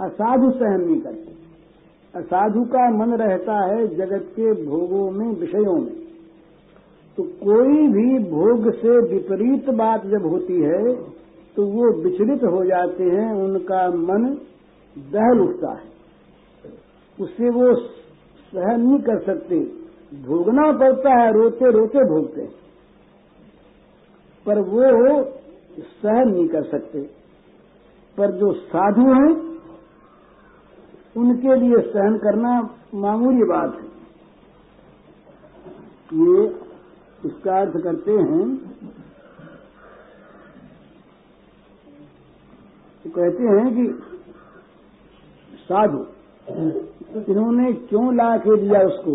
असाधु सहन नहीं करते। असाधु का मन रहता है जगत के भोगों में, विषयों में। तो कोई भी भोग से विपरीत बात जब होती है तो वो विचलित हो जाते हैं, उनका मन दहल उठता है। उससे वो सहन नहीं कर सकते। भोगना पड़ता है रोते रोते भोगते हैं। पर वो सहन नहीं कर सकते। पर जो साधु हैं उनके लिए सहन करना मामूली बात है। ये इसका अर्थ करते हैं तो कहते हैं कि साधु, इन्होंने क्यों ला के दिया उसको?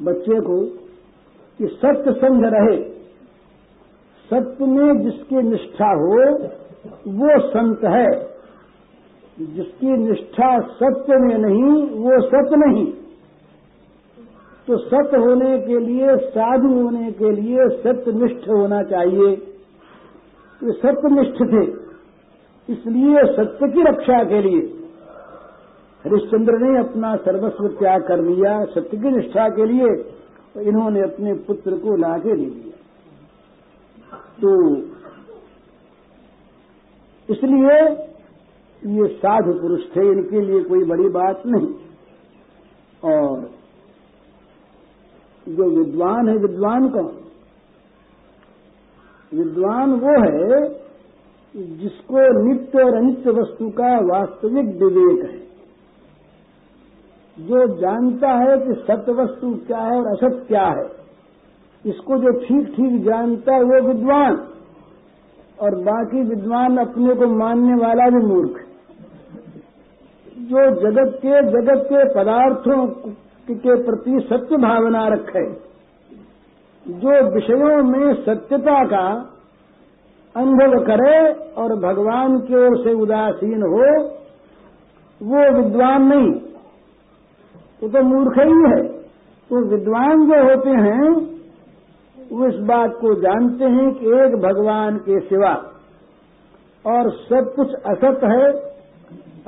बच्चे को कि सत्य संग रहे। सत्य में जिसकी निष्ठा हो, वो संत है। जिसकी निष्ठा सत्य में नहीं, वो सत्य नहीं। तो सत्य होने के लिए, साधु होने के लिए सत्यनिष्ठ होना चाहिए। तो सत्यनिष्ठ थे, इसलिए सत्य की रक्षा के लिए। हरिश्चंद्र ने अपना सर्वस्व त्याग कर लिया, सत्य की निष्ठा के लिए तो इन्होंने अपने पुत्र को लाके दे दिया। तो इसलिए ये साधु पुरुष थे, इनके लिए कोई बड़ी बात नहीं। और जो विद्वान है, विद्वान कौन? विद्वान वो है जिसको नित्य और अनित्य वस्तु का वास्तविक विवेक है। जो जानता है कि सत्य वस्तु क्या है और असत क्या है, इसको जो ठीक ठीक जानता है, वो विद्वान। और बाकी विद्वान अपने को मानने वाला भी मूर्ख जो जगत के जगत के पदार्थों के प्रति सत्य भावना रखे, जो विषयों में सत्यता का अनुभव करे और भगवान की ओर से उदासीन हो, वो विद्वान नहीं। वो तो मूर्ख ही है। तो विद्वान जो होते हैं वो इस बात को जानते हैं कि एक भगवान के सिवा और सब कुछ असत है,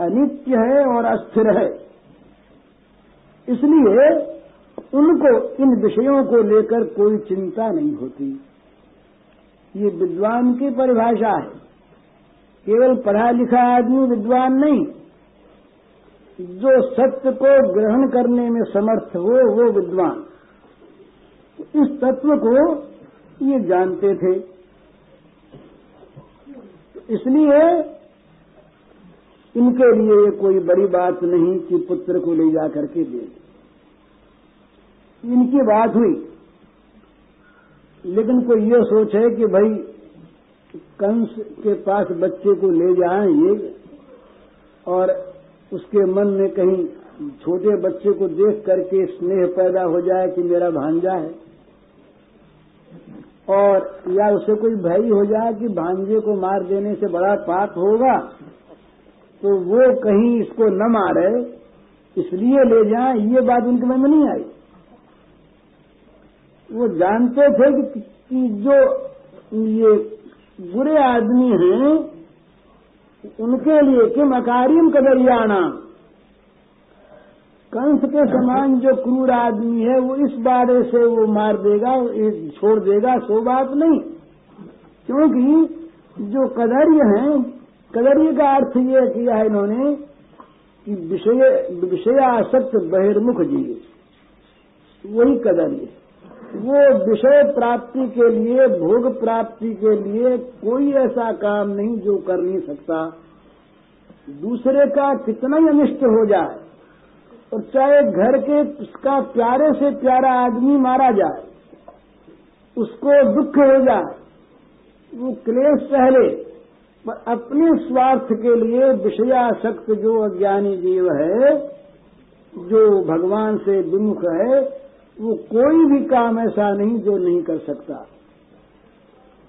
अनित्य है और अस्थिर है। इसलिए उनको इन विषयों को लेकर कोई चिंता नहीं होती। ये विद्वान की परिभाषा है। केवल पढ़ा लिखा आदमी विद्वान नहीं। जो सत्य को ग्रहण करने में समर्थ हो, वो विद्वान। इस तत्व को ये जानते थे। इसलिए इनके लिए ये कोई बड़ी बात नहीं कि पुत्र को ले जा करके दे इनकी बात हुई। लेकिन कोई ये सोच है कि भाई, कंस के पास बच्चे को ले जाएँ ये और उसके मन में कहीं छोटे बच्चे को देख करके स्नेह पैदा हो जाए कि मेरा भांजा है। और या उसे कोई भय हो जाए कि भांजे को मार देने से बड़ा पाप होगा तो वो कहीं इसको न मारे इसलिए ले जाए ये बात उनके मन में नहीं आई। वो जानते थे कि, कि जो ये बुरे आदमी हैं उनके लिए किम अकारिम कदरियाना कंस के समान जो क्रूर आदमी है, वो इस बारे से वो मार देगा छोड़ देगा, सो बात नहीं। क्योंकि जो कदर्य हैं, कदर्य का अर्थ ये किया है इन्होंने कि विषय, विषयासक्त बहिर्मुख जीव। वही कदर्य। वो विषय प्राप्ति के लिए, भोग प्राप्ति के लिए कोई ऐसा काम नहीं जो कर नहीं सकता। दूसरे का कितना ही अनिष्ट हो जाए और चाहे घर के उसका प्यारे से प्यारा आदमी मारा जाए उसको दुख हो जाए वो क्लेश सहले पर अपने स्वार्थ के लिए विषयाशक्त जो अज्ञानी जीव है जो भगवान से विमुख है वो कोई भी काम ऐसा नहीं जो नहीं कर सकता।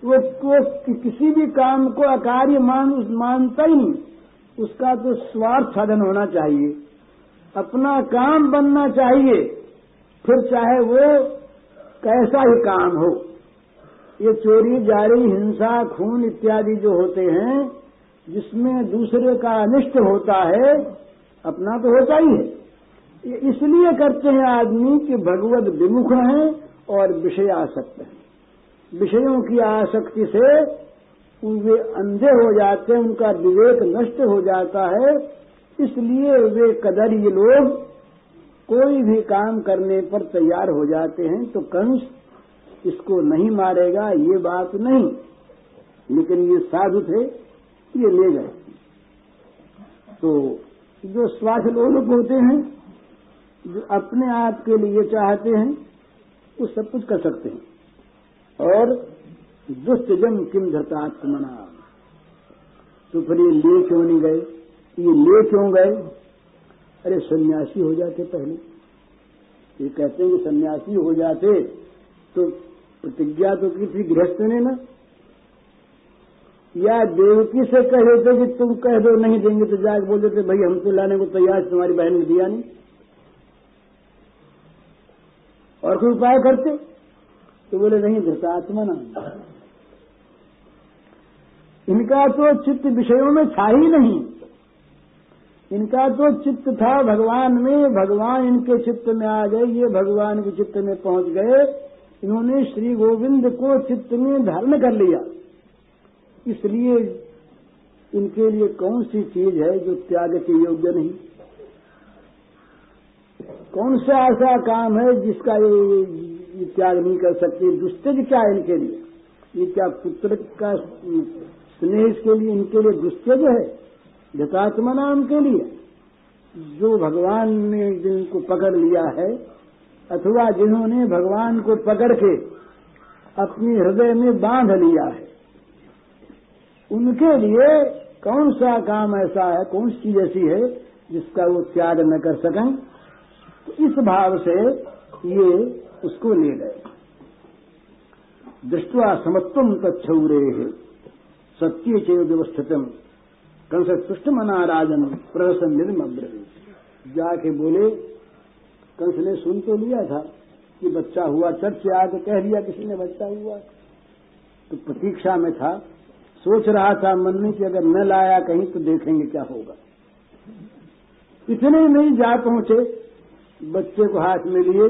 वो, वो किसी भी काम को अकार्य मान मानता ही नहीं। उसका तो स्वार्थ साधन होना चाहिए। अपना काम बनना चाहिए। फिर चाहे वो कैसा ही काम हो। ये चोरी, जारी, हिंसा, खून इत्यादि जो होते हैं, जिसमें दूसरे का अनिष्ट होता है, अपना तो होता ही है। ये इसलिए करते हैं आदमी कि भगवत विमुख हैं और विषय आसक्त हैं। विषयों की आसक्ति से वे अंधे हो जाते हैं, उनका विवेक नष्ट हो जाता है इसलिए वे कदर ये लोग कोई भी काम करने पर तैयार हो जाते हैं तो कंस इसको नहीं मारेगा, ये बात नहीं। लेकिन ये साधु थे, ये ले गए। तो जो स्वास्थ्य लोग होते हैं, जो अपने आप के लिए चाहते हैं, वो सब कुछ कर सकते हैं। और दुष्ट जम किम धरतात्मना। तो फिर ये ले क्यों नहीं गए। ये ले क्यों गए। अरे सन्यासी हो जाते पहले। ये कहते हैं कि सन्यासी हो जाते तो प्रतिज्ञा तो की थी गृहस्थ ने ना। या देवकी से कह देते कि तुम कह दो, नहीं देंगे तो जाके बोल देते, भाई हम तो लाने को तैयार तुम्हारी बहन ने दिया नहीं। और कोई उपाय करते? तो बोले, नहीं, धृतात्मा ना। इनका तो चित्त विषयों में था ही नहीं। इनका तो चित्त था भगवान में भगवान इनके चित्त में आ गए ये भगवान के चित्त में पहुँच गए। इन्होंने श्री गोविंद को चित्त में धारण कर लिया। इसलिए इनके लिए कौन सी चीज़ है जो त्याग के योग्य नहीं? कौन सा ऐसा काम है जिसका ये, त्याग नहीं कर सकते? दुस्तेज क्या है इनके लिए? ये क्या पुत्र का स्नेह के लिए इनके लिए दुस्तेज है? जतात्मा नाम के लिए। जो भगवान ने जिनको पकड़ लिया है, अथवा जिन्होंने भगवान को पकड़ के अपने हृदय में बाँध लिया है, उनके लिए कौन सा काम ऐसा है, कौन सी चीज़ ऐसी है, जिसका वो त्याग न कर सकें? तो इस भाव से ये उसको ले गए। दृष्टवा समत्वम तत्रे सत्य चेव व्यवस्थितम। कंस तुष्ट मना राजन, प्रहसन निर्मब्रवी जाके बोले कंस ने सुन तो लिया था कि बच्चा हुआ, चर्च आके कह दिया किसी ने बच्चा हुआ। तो प्रतीक्षा में था, सोच रहा था मन में कि अगर न लाया कहीं तो देखेंगे क्या होगा। इतने नहीं जा पहुँचे, बच्चे को हाथ में लिए,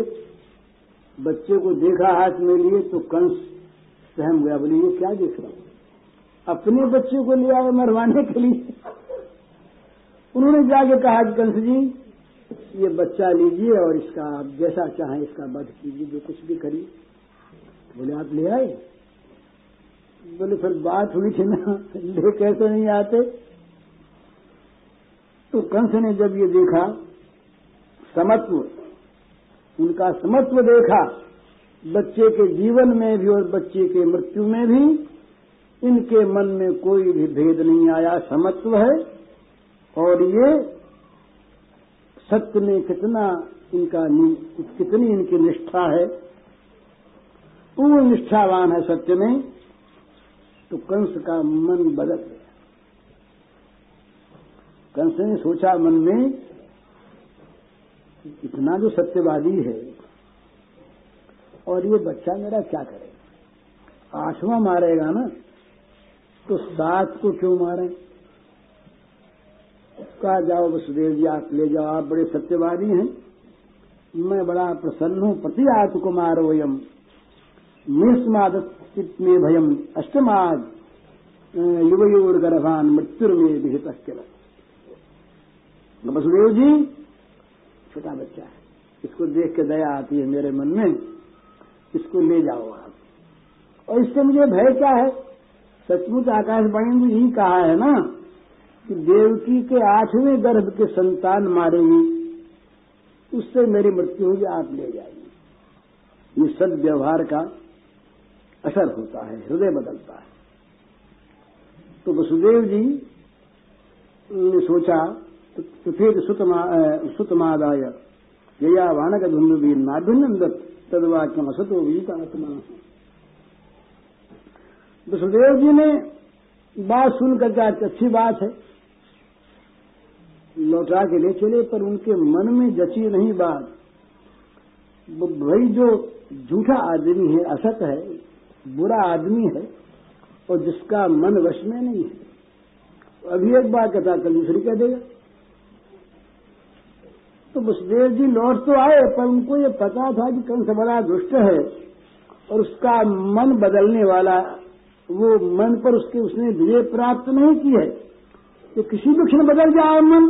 बच्चे को देखा हाथ में लिए तो कंस सहम गया, बोले, ये क्या देख रहा हूँ? अपने बच्चे को लिया है मरवाने के लिए। उन्होंने जाके कहा कि कंस जी, ये बच्चा लीजिए और इसका आप जैसा चाहें इसका वध कीजिए, जो कुछ भी करिए। बोले, आप ले आए? बोले, फिर बात हुई थी ना ले कैसे नहीं आते? तो कंस ने जब ये देखा, समत्व, उनका समत्व देखा, बच्चे के जीवन में भी और बच्चे के मृत्यु में भी, इनके मन में कोई भी भेद नहीं आया। समत्व है और ये सत्य में कितना इनका कितनी इनकी निष्ठा है? पूर्ण निष्ठावान है सत्य में तो कंस का मन बदल गया। कंस ने सोचा मन में इतना जो सत्यवादी है, और ये बच्चा मेरा क्या करेगा? आठवां मारेगा ना तो सात को क्यों मारे? कहा, जाओ वसुदेव जी आप ले जाओ, आप बड़े सत्यवादी हैं। मैं बड़ा प्रसन्न हूँ प्रति आत्कुमार वयम निस्मादत चित्त में भयम, अष्टमाद युवयोर गर्भान मृत्यु मृत्युर्मे विहित वसुदेव जी, छोटा बच्चा है, इसको देख के दया आती है मेरे मन में, इसको ले जाओ आप। और इससे मुझे भय क्या है? सचमुच आकाशवाणी ने यही कहा है ना कि देवकी के आठवें गर्भ के संतान मारेंगे, उससे मेरी मृत्यु होगी, आप ले जाएँगे ये सद व्यवहार का असर होता है, हृदय बदलता है। तो वसुदेव जी ने सोचा तो फिर सुतमादाय यया वानक धुंधुबी नाभिनंदत तदवाक्यम असतो वीत आत्मा। वसुदेव जी ने बात सुनकर क्या अच्छी बात है। लौटा के ले चले, पर उनके मन में जची नहीं बात। भाई, जो झूठा आदमी है, असत है, बुरा आदमी है, और जिसका मन वश में नहीं है, अभी एक बात कहता कल दूसरी कह देगा तो वसुदेव जी, लौट तो आए, पर उनको ये पता था कि कंस बड़ा दुष्ट है, और उसका मन बदलने वाला, वो मन पर उसके उसने विजय प्राप्त नहीं की है तो किसी भी क्षण बदल जाए मन।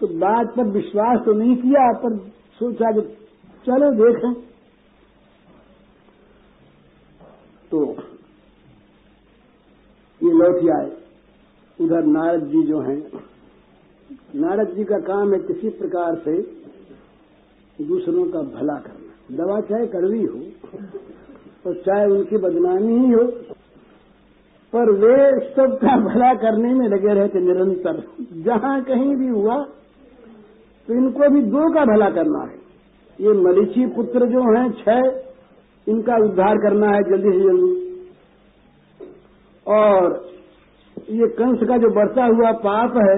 तो बात पर विश्वास तो नहीं किया, पर सोचा कि चलो देखें। तो ये लौट आए। उधर नारद जी जो हैं, नारद जी का काम है किसी प्रकार से दूसरों का भला करना। दवा चाहे कड़वी हो, और चाहे उनकी बदनामी ही हो, पर वे सबका भला करने में लगे रहते निरंतर। जहाँ कहीं भी हुआ तो इनको भी दो का भला करना है। ये मरीची पुत्र जो हैं छह इनका उद्धार करना है जल्दी से जल्दी। और ये कंस का जो बढ़ता हुआ पाप है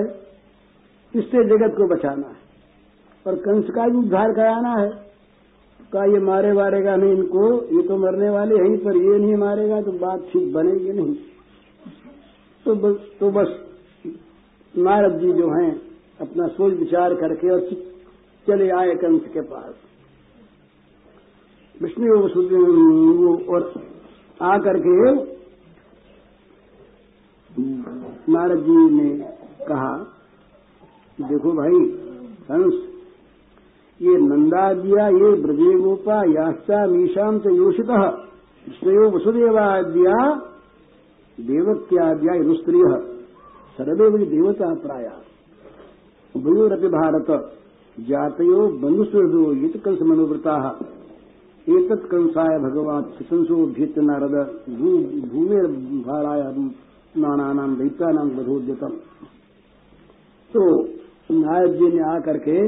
इससे जगत को बचाना है। और कंस का भी उद्धार कराना है। का ये मारे मारेगा नहीं इनको ये तो मरने वाले हैं पर ये नहीं मारेगा तो बात ठीक बनेगी नहीं। तो बस, तो बस नारद जी जो हैं अपना सोच विचार करके और चले आए कंस के पास। विष्णु वसुदेव और आकर के नारद जी ने कहा, देखो भाई, हंस। ये नंदा दिया ये ब्रजे गोपा याश्चा मीशाम च योषित। कृष्णयो वसुदेवाद्या देवत्याद्या रुस्त्रिय। सर्वे देवता प्राया। उभयोरपि भारत, जातयो बंधुसुहृदो ये कंस मनोवृता एतत् कंसाय भगवान शिशंसोभ्यत नारद भूमि भाराय नानानाम दैत्यानाम बधोद्यतम तो नायक जी ने आकर के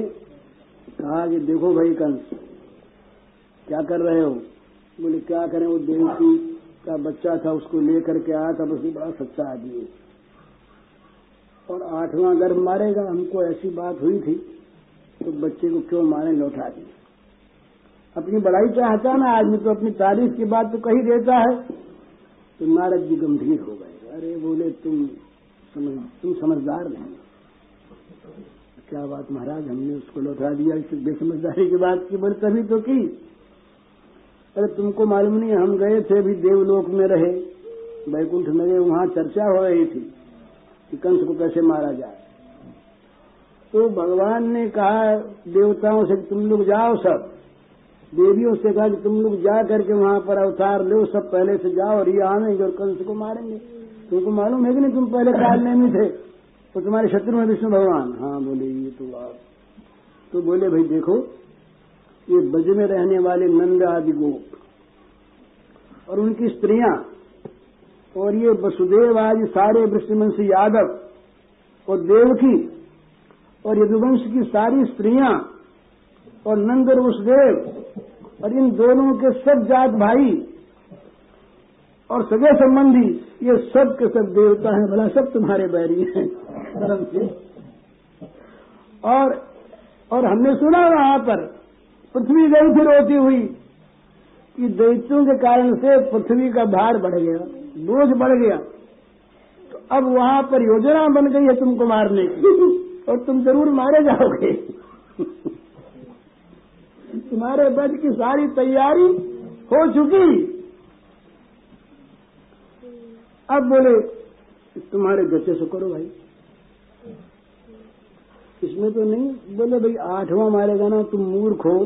कहा कि देखो भाई कंस, क्या कर रहे हो? बोले, क्या करें? वो देवकी का बच्चा था, उसको लेकर के आया था, बस बड़ा सच्चा आदमी और आठवां गर्भ मारेगा, हमको ऐसी बात हुई थी तो बच्चे को क्यों मारे लौटा दी अपनी बड़ाई चाहता ना आदमी तो अपनी तारीफ़ की बात तो कही देता है तो नारद जी गंभीर हो गए। अरे बोले, तुम समझ, तुम समझदार नहीं क्या बात महाराज, हमने उसको लौटा दिया, इस बेसमझदारी की बात की बोले तभी तो की। अरे तुमको मालूम नहीं, हम गए थे, अभी देवलोक में रहे। बैकुंठ में वहाँ चर्चा हो रही थी। कि कंस को कैसे मारा जाए। तो भगवान ने कहा, देवताओं से तुम लोग जाओ सब। देवियों से कहा कि तुम लोग जा करके वहाँ पर अवतार लो, सब पहले से जाओ और ये आनेंगे और कंस को मारेंगे। तुमको मालूम है कि नहीं, तुम पहले काल में थे? तो तुम्हारे शत्रु हैं विष्णु भगवान। हाँ बोले, ये तो आप तो बोले, भाई, देखो, ये बज में रहने वाले नंद आदि गोप और उनकी स्त्रियाँ और ये वसुदेव आदि सारे वृष्णवंश यादव और देवकी और यदुवंश की सारी स्त्रियाँ और नंद और वसुदेव और इन दोनों के सब जात भाई और सगे संबंधी ये सब के सब देवता हैं, भला सब तुम्हारे बैरी हैं। धर्म से और और हमने सुना वहाँ पर, पृथ्वी गई थी रोती हुई कि दैत्यों के कारण से पृथ्वी का भार बढ़ गया। बोझ बढ़ गया। तो अब वहाँ पर योजना बन गई है तुमको मारने की। और तुम ज़रूर मारे जाओगे। तुम्हारे बज की सारी तैयारी हो चुकी। अब बोले, तुम्हारे गच्चे से करो भाई। इसमें तो नहीं, बोले भाई, आठवां मारेगा ना तुम मूर्ख हो।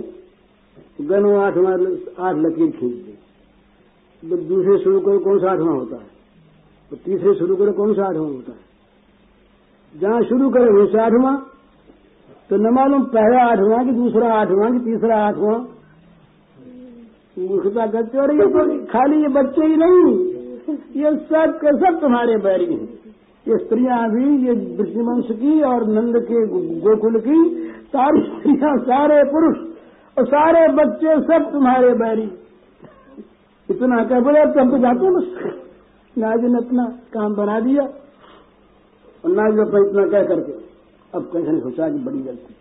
गनो आठवां आठ लकीर खींच दे। तो दूसरे शुरू करो कौन सा आठवां होता है? तो तीसरे शुरू करो कौन सा आठवां होता है? जहाँ शुरू करे वो आठवां। तो न मालूम पहला आठवां कि दूसरा आठवां कि तीसरा आठवां। मूर्खता करते और ये तो खाली ये बच्चे ही नहीं। ये सब के सब तुम्हारे बैरी हैं। ये स्त्रियाँ भी, ये वृष्णिवंश की और नंद के गोकुल की, सारी स्त्रियाँ, सारे पुरुष और सारे बच्चे सब तुम्हारे बैरी इतना कह बोले, अब तो हम तो जाते हैं बस। नाज ने अपना काम बना दिया। और नाज अपना इतना कह करके अब कहीं सोचा कि बड़ी गलती।